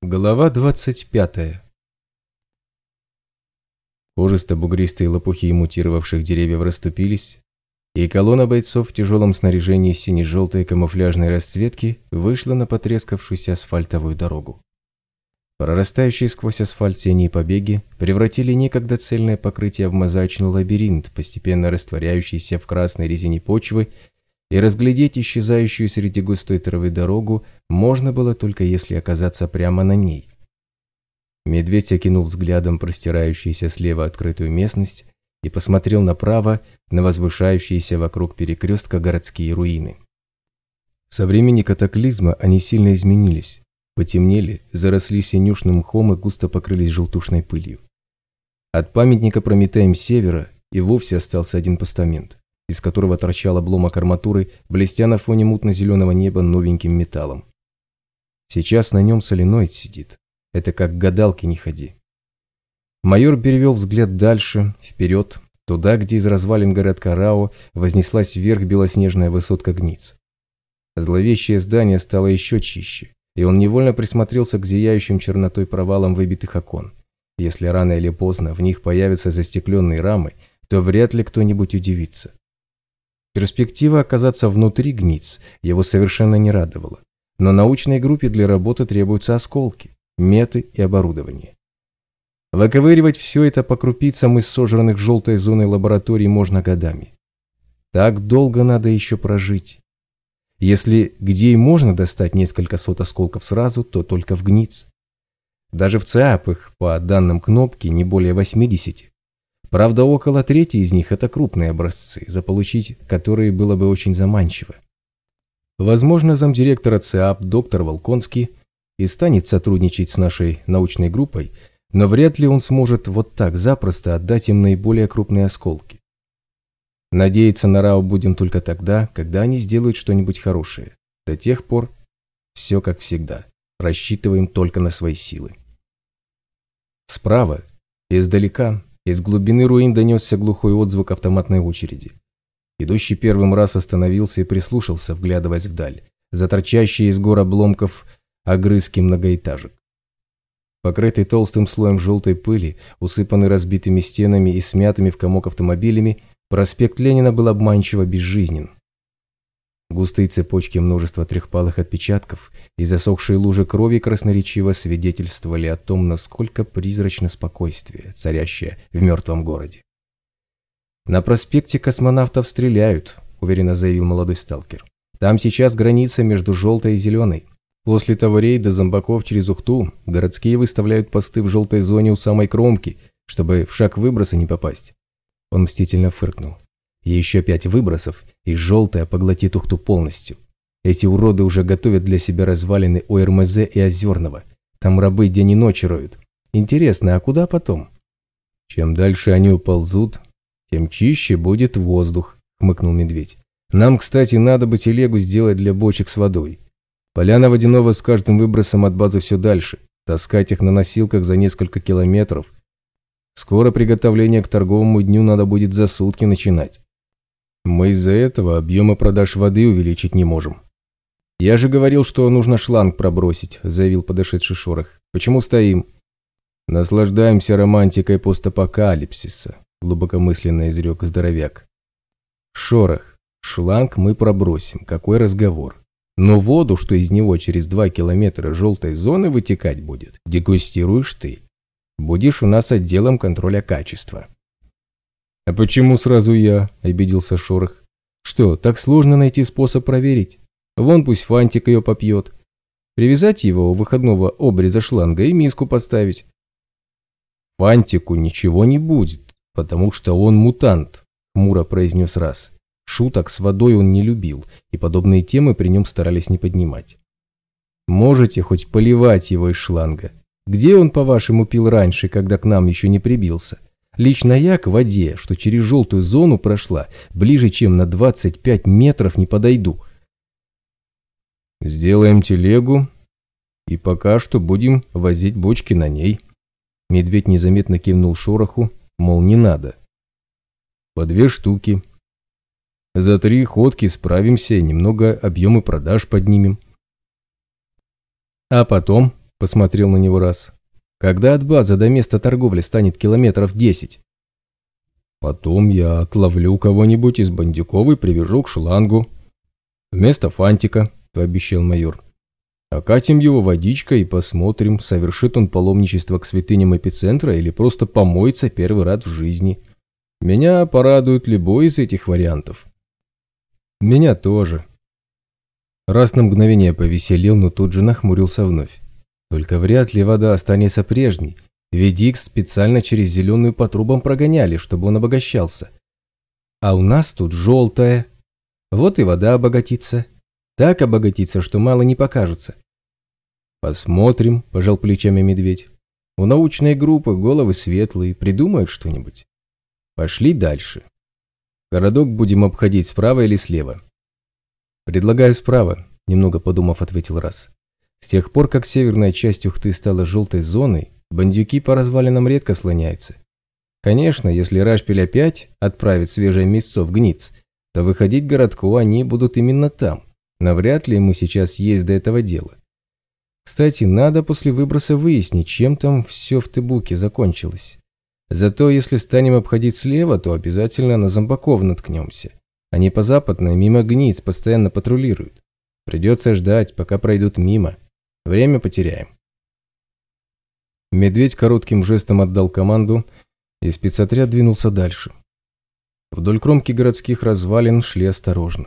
Глава 25 Кожисто-бугристые лопухи мутировавших деревьев расступились, и колонна бойцов в тяжелом снаряжении сине-желтой камуфляжной расцветки вышла на потрескавшуюся асфальтовую дорогу. Прорастающие сквозь асфальт тени и побеги превратили некогда цельное покрытие в мозаичный лабиринт, постепенно растворяющийся в красной резине почвы и разглядеть исчезающую среди густой травы дорогу можно было только если оказаться прямо на ней. Медведь окинул взглядом простирающуюся слева открытую местность и посмотрел направо на возвышающиеся вокруг перекрестка городские руины. Со времени катаклизма они сильно изменились, потемнели, заросли синюшным мхом и густо покрылись желтушной пылью. От памятника Прометеем Севера и вовсе остался один постамент из которого торчал обломок арматуры, блестя на фоне мутно-зеленого неба новеньким металлом. Сейчас на нем соленоид сидит. Это как гадалки не ходи. Майор перевел взгляд дальше, вперед, туда, где из развалин городка Рао вознеслась вверх белоснежная высотка гниц. Зловещее здание стало еще чище, и он невольно присмотрелся к зияющим чернотой провалам выбитых окон. Если рано или поздно в них появятся застекленные рамы, то вряд ли кто-нибудь удивится. Перспектива оказаться внутри гниц его совершенно не радовала. Но научной группе для работы требуются осколки, меты и оборудование. Выковыривать все это по крупицам из сожранных желтой зоной лабораторий можно годами. Так долго надо еще прожить. Если где и можно достать несколько сот осколков сразу, то только в гниц. Даже в ЦАП их, по данным кнопки, не более 80. Правда, около трети из них – это крупные образцы, заполучить которые было бы очень заманчиво. Возможно, замдиректора ЦАП доктор Волконский и станет сотрудничать с нашей научной группой, но вряд ли он сможет вот так запросто отдать им наиболее крупные осколки. Надеяться на РАО будем только тогда, когда они сделают что-нибудь хорошее. До тех пор все как всегда. Рассчитываем только на свои силы. Справа, издалека, из глубины руин донесся глухой отзвук автоматной очереди. Идущий первым раз остановился и прислушался, вглядываясь вдаль, за торчащие из гор обломков огрызки многоэтажек. Покрытый толстым слоем желтой пыли, усыпанный разбитыми стенами и смятыми в комок автомобилями, проспект Ленина был обманчиво безжизнен. Густые цепочки множества трехпалых отпечатков и засохшие лужи крови красноречиво свидетельствовали о том, насколько призрачно спокойствие, царящее в мертвом городе. «На проспекте космонавтов стреляют», – уверенно заявил молодой сталкер. «Там сейчас граница между желтой и зеленой. После того рейда зомбаков через Ухту городские выставляют посты в желтой зоне у самой кромки, чтобы в шаг выброса не попасть». Он мстительно фыркнул. Еще пять выбросов, и желтая поглотит Ухту полностью. Эти уроды уже готовят для себя развалины ОРМЗ и Озерного. Там рабы день и ночь роют. Интересно, а куда потом? Чем дальше они уползут, тем чище будет воздух, хмыкнул медведь. Нам, кстати, надо бы телегу сделать для бочек с водой. Поляна водяного с каждым выбросом от базы все дальше. Таскать их на носилках за несколько километров. Скоро приготовление к торговому дню надо будет за сутки начинать. Мы из-за этого объемы продаж воды увеличить не можем. Я же говорил, что нужно шланг пробросить, заявил подошедший Шорох. Почему стоим? Наслаждаемся романтикой постапокалипсиса, глубокомысленно изрек здоровяк. Шорох, шланг мы пробросим, какой разговор. Но воду, что из него через два километра желтой зоны вытекать будет, дегустируешь ты. Будешь у нас отделом контроля качества. «А почему сразу я?» – обиделся Шорох. «Что, так сложно найти способ проверить? Вон пусть Фантик ее попьет. Привязать его у выходного обреза шланга и миску поставить». «Фантику ничего не будет, потому что он мутант», – хмуро произнес раз. Шуток с водой он не любил, и подобные темы при нем старались не поднимать. «Можете хоть поливать его из шланга? Где он, по-вашему, пил раньше, когда к нам еще не прибился?» Лично я к воде, что через желтую зону прошла, ближе, чем на 25 метров не подойду. Сделаем телегу, и пока что будем возить бочки на ней. Медведь незаметно кивнул шороху, мол, не надо. По две штуки. За три ходки справимся, немного объемы продаж поднимем. А потом, посмотрел на него раз. Когда от базы до места торговли станет километров десять? Потом я отловлю кого-нибудь из бандюков и привяжу к шлангу. Вместо фантика, пообещал майор. Окатим его водичкой и посмотрим, совершит он паломничество к святыням эпицентра или просто помоется первый раз в жизни. Меня порадует любой из этих вариантов. Меня тоже. Раз на мгновение повеселил, но тут же нахмурился вновь. Только вряд ли вода останется прежней, ведь Икс специально через зеленую по трубам прогоняли, чтобы он обогащался. А у нас тут желтая. Вот и вода обогатится. Так обогатится, что мало не покажется. Посмотрим, пожал плечами медведь. У научной группы головы светлые, придумают что-нибудь. Пошли дальше. Городок будем обходить справа или слева? Предлагаю справа, немного подумав, ответил раз. С тех пор, как северная часть Ухты стала желтой зоной, бандюки по развалинам редко слоняются. Конечно, если Рашпиль опять отправит свежее мясцо в Гниц, то выходить городку они будут именно там. Навряд ли ему сейчас есть до этого дела. Кстати, надо после выброса выяснить, чем там все в Тыбуке закончилось. Зато если станем обходить слева, то обязательно на зомбаков наткнемся. Они по западной мимо гниц постоянно патрулируют. Придется ждать, пока пройдут мимо. Время потеряем. Медведь коротким жестом отдал команду, и спецотряд двинулся дальше. Вдоль кромки городских развалин шли осторожно.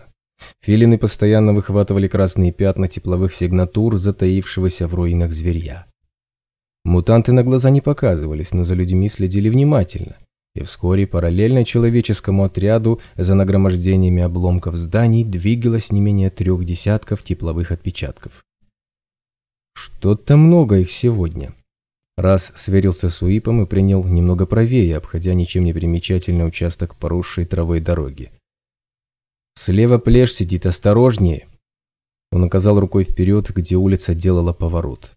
Филины постоянно выхватывали красные пятна тепловых сигнатур, затаившегося в руинах зверья. Мутанты на глаза не показывались, но за людьми следили внимательно, и вскоре параллельно человеческому отряду за нагромождениями обломков зданий двигалось не менее трех десятков тепловых отпечатков. Что-то много их сегодня. Раз сверился с УИПом и принял немного правее, обходя ничем не примечательный участок поросшей травой дороги. Слева плешь сидит, осторожнее. Он указал рукой вперед, где улица делала поворот.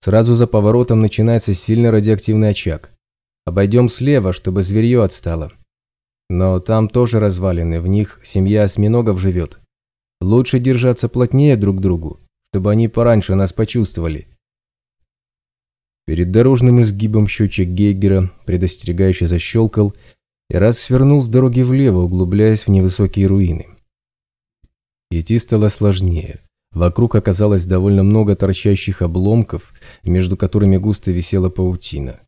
Сразу за поворотом начинается сильный радиоактивный очаг. Обойдем слева, чтобы зверье отстало. Но там тоже развалины, в них семья осьминогов живет. Лучше держаться плотнее друг к другу, чтобы они пораньше нас почувствовали. Перед дорожным изгибом счетчик Гейгера предостерегающе защелкал, и раз свернул с дороги влево, углубляясь в невысокие руины. Идти стало сложнее. Вокруг оказалось довольно много торчащих обломков, между которыми густо висела паутина.